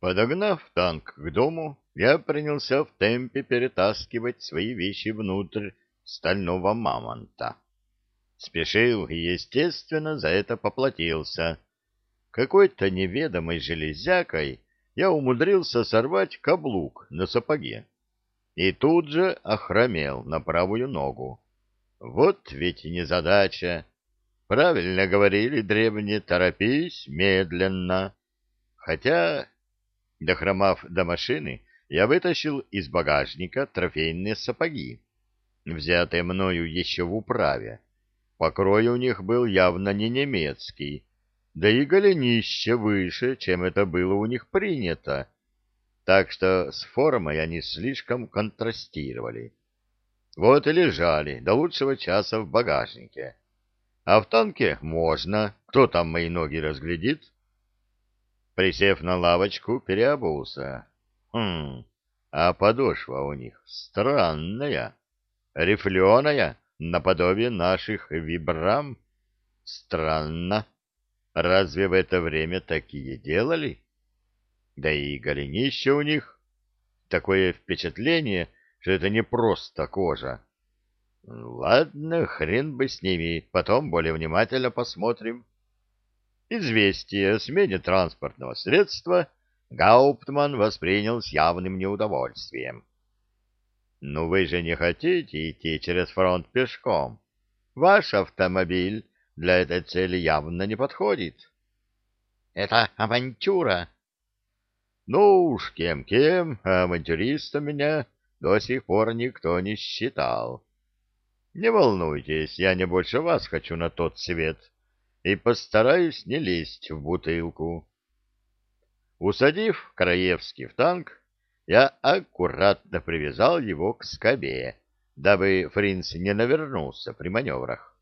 Подогнав танк к дому, я принялся в темпе перетаскивать свои вещи внутрь стального мамонта. Спешил и, естественно, за это поплатился. Какой-то неведомой железякой я умудрился сорвать каблук на сапоге и тут же охромел на правую ногу. Вот ведь незадача. Правильно говорили древние, торопись медленно. Хотя, дохромав до машины, я вытащил из багажника трофейные сапоги, взятые мною еще в управе. Покрой у них был явно не немецкий, да и голенище выше, чем это было у них принято, так что с формой они слишком контрастировали. Вот и лежали до лучшего часа в багажнике. А в танке можно, кто там мои ноги разглядит? Присев на лавочку, переобулся. Хм, а подошва у них странная, рифленая, наподобие наших вибрам. Странно. Разве в это время такие делали? Да и голенище у них. Такое впечатление, что это не просто кожа. Ладно, хрен бы с ними, потом более внимательно посмотрим. Известие о смене транспортного средства Гауптман воспринял с явным неудовольствием. «Ну вы же не хотите идти через фронт пешком? Ваш автомобиль для этой цели явно не подходит». «Это авантюра!» «Ну уж кем-кем, а авантюристом меня до сих пор никто не считал. Не волнуйтесь, я не больше вас хочу на тот свет» и постараюсь не лезть в бутылку. Усадив Краевский в танк, я аккуратно привязал его к скобе, дабы Фринц не навернулся при маневрах.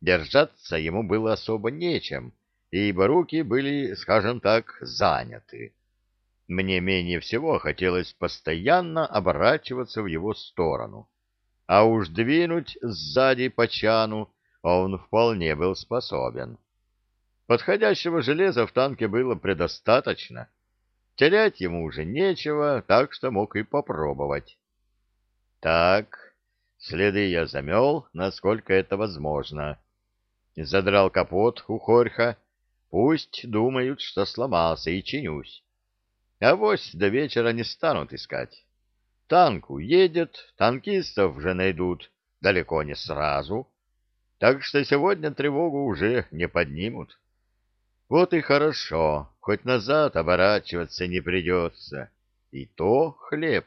Держаться ему было особо нечем, ибо руки были, скажем так, заняты. Мне менее всего хотелось постоянно оборачиваться в его сторону, а уж двинуть сзади по чану он вполне был способен. Подходящего железа в танке было предостаточно. Терять ему уже нечего, так что мог и попробовать. Так, следы я замел, насколько это возможно. Задрал капот у Хорьха. Пусть думают, что сломался и чинюсь. Авось до вечера не станут искать. Танк уедет, танкистов же найдут далеко не сразу так что сегодня тревогу уже не поднимут. Вот и хорошо, хоть назад оборачиваться не придется. И то хлеб.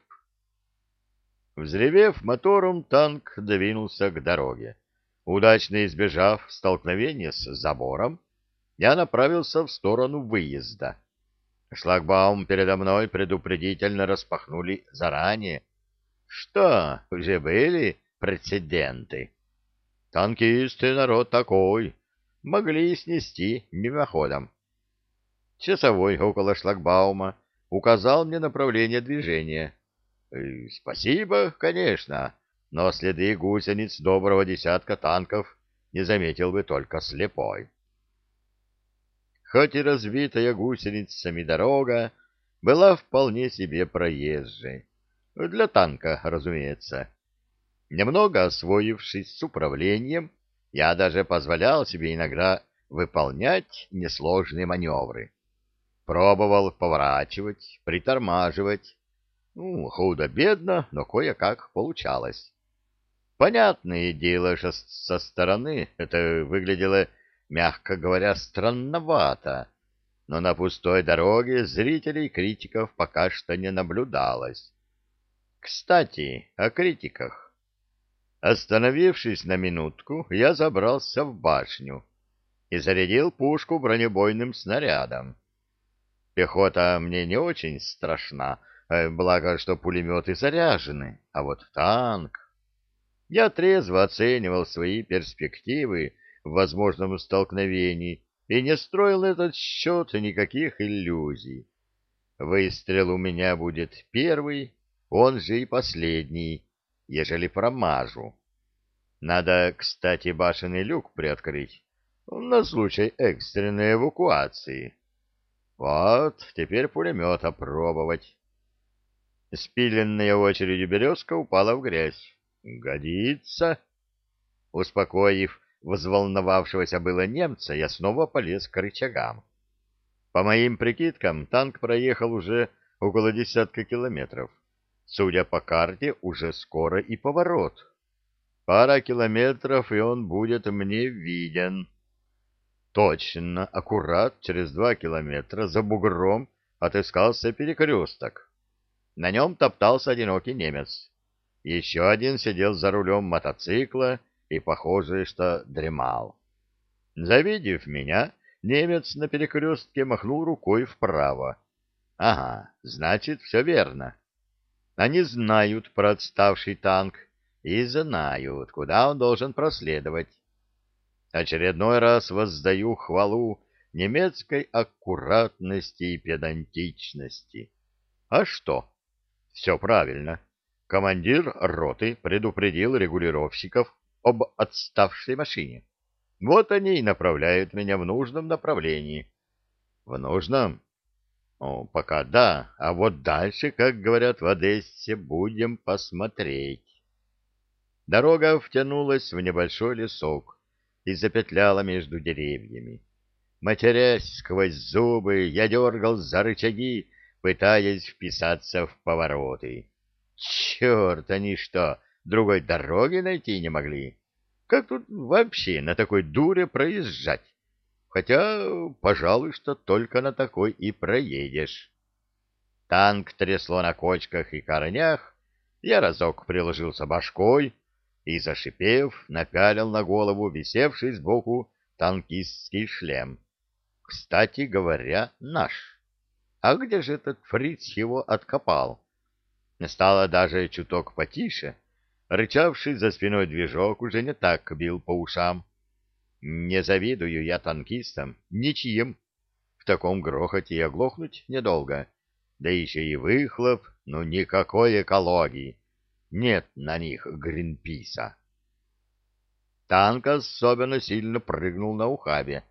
Взревев мотором, танк двинулся к дороге. Удачно избежав столкновения с забором, я направился в сторону выезда. Шлагбаум передо мной предупредительно распахнули заранее. Что, уже были прецеденты? Танкисты народ такой, могли снести мимоходом. Часовой около шлагбаума указал мне направление движения. Спасибо, конечно, но следы гусениц доброго десятка танков не заметил бы только слепой. Хоть и разбитая гусеницами дорога была вполне себе проезжей. Для танка, разумеется. Немного освоившись с управлением, я даже позволял себе иногда выполнять несложные маневры. Пробовал поворачивать, притормаживать. Ну, худо-бедно, но кое-как получалось. Понятное дело, что со стороны это выглядело, мягко говоря, странновато, но на пустой дороге зрителей и критиков пока что не наблюдалось. Кстати, о критиках. Остановившись на минутку, я забрался в башню и зарядил пушку бронебойным снарядом. Пехота мне не очень страшна, э, благо, что пулеметы заряжены, а вот танк... Я трезво оценивал свои перспективы в возможном столкновении и не строил этот счет никаких иллюзий. Выстрел у меня будет первый, он же и последний, ежели промажу. Надо, кстати, башенный люк приоткрыть на случай экстренной эвакуации. Вот, теперь пулемет опробовать. Спиленная очередью березка упала в грязь. Годится. Успокоив взволновавшегося было немца, я снова полез к рычагам. По моим прикидкам, танк проехал уже около десятка километров. Судя по карте, уже скоро и поворот. Пара километров, и он будет мне виден. Точно, аккурат через два километра за бугром отыскался перекресток. На нем топтался одинокий немец. Еще один сидел за рулем мотоцикла и, похоже, что дремал. Завидев меня, немец на перекрестке махнул рукой вправо. Ага, значит, все верно. Они знают про отставший танк и знают, куда он должен проследовать. Очередной раз воздаю хвалу немецкой аккуратности и педантичности. А что? Все правильно. Командир роты предупредил регулировщиков об отставшей машине. Вот они и направляют меня в нужном направлении. В нужном? О, пока да, а вот дальше, как говорят в Одессе, будем посмотреть. Дорога втянулась в небольшой лесок и запетляла между деревьями. Матерясь сквозь зубы, я дергал за рычаги, пытаясь вписаться в повороты. Черт, они что, другой дороги найти не могли? Как тут вообще на такой дуре проезжать? Хотя, пожалуй, что только на такой и проедешь. Танк трясло на кочках и корнях, я разок приложился башкой и, зашипев, напялил на голову висевший сбоку танкистский шлем. Кстати говоря, наш. А где же этот фриц его откопал? Стало даже чуток потише. Рычавший за спиной движок уже не так бил по ушам. Не завидую я танкистам, ничьим. В таком грохоте и оглохнуть недолго. Да еще и выхлоп, ну никакой экологии. Нет на них Гринписа. Танк особенно сильно прыгнул на ухабе,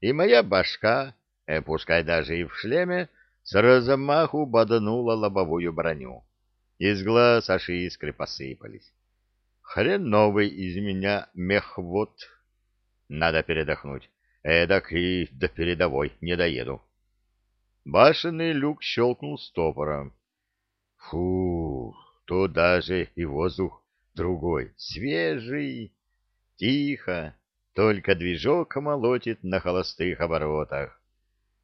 и моя башка, э, пускай даже и в шлеме, с размаху боднула лобовую броню. Из глаз аж искры посыпались. Хреновый из меня мехвод. Надо передохнуть. Эдак и до передовой не доеду. Башенный люк щелкнул стопором. Фу, то даже и воздух другой, свежий. Тихо, только движок молотит на холостых оборотах.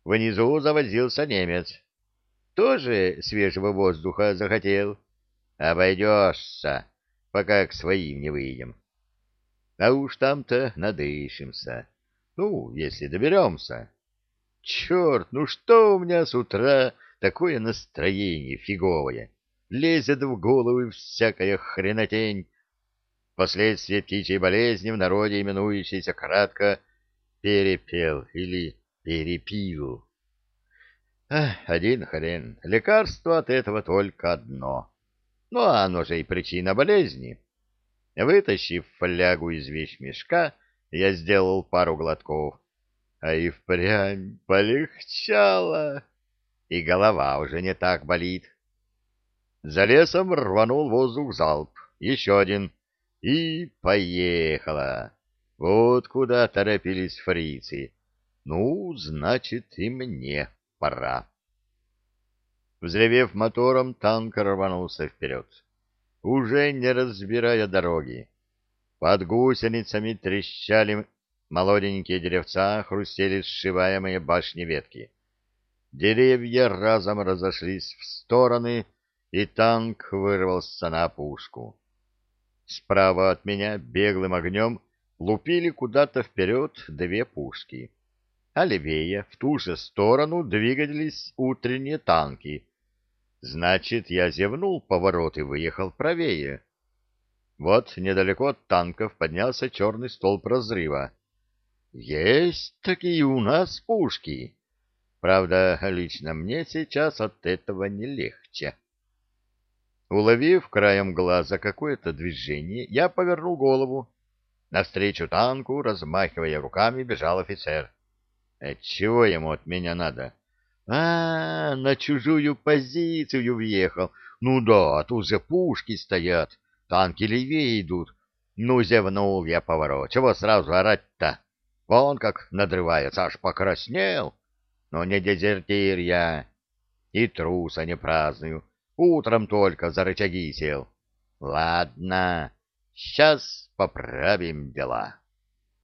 Внизу завозился немец. Тоже свежего воздуха захотел. Обойдешься, пока к своим не выйдем. А уж там-то надышимся. Ну, если доберемся. Черт, ну что у меня с утра такое настроение фиговое? Лезет в голову всякая хренотень. Последствия птичьей болезни в народе, именующейся кратко перепел или перепил. Ах, один хрен. Лекарство от этого только одно. Ну, а оно же и причина болезни. Вытащив флягу из вещмешка, я сделал пару глотков. А и впрямь полегчало, и голова уже не так болит. За лесом рванул воздух залп, еще один, и поехала. Вот куда торопились фрицы. Ну, значит, и мне пора. Взревев мотором, танк рванулся вперед уже не разбирая дороги. Под гусеницами трещали молоденькие деревца, хрустели сшиваемые башни ветки. Деревья разом разошлись в стороны, и танк вырвался на опушку. Справа от меня беглым огнем лупили куда-то вперед две пушки, а левее, в ту же сторону, двигались утренние танки, Значит, я зевнул поворот и выехал правее. Вот недалеко от танков поднялся черный столб разрыва. Есть такие у нас пушки. Правда, лично мне сейчас от этого не легче. Уловив краем глаза какое-то движение, я повернул голову. Навстречу танку, размахивая руками, бежал офицер. Чего ему от меня надо? А, на чужую позицию въехал. Ну да, тут же пушки стоят, танки левее идут. Ну, зевнул я поворот. Чего сразу орать-то? Вон как надрывается, аж покраснел. Но не дезертир я. И труса не праздную. Утром только за рычаги сел. Ладно, сейчас поправим дела.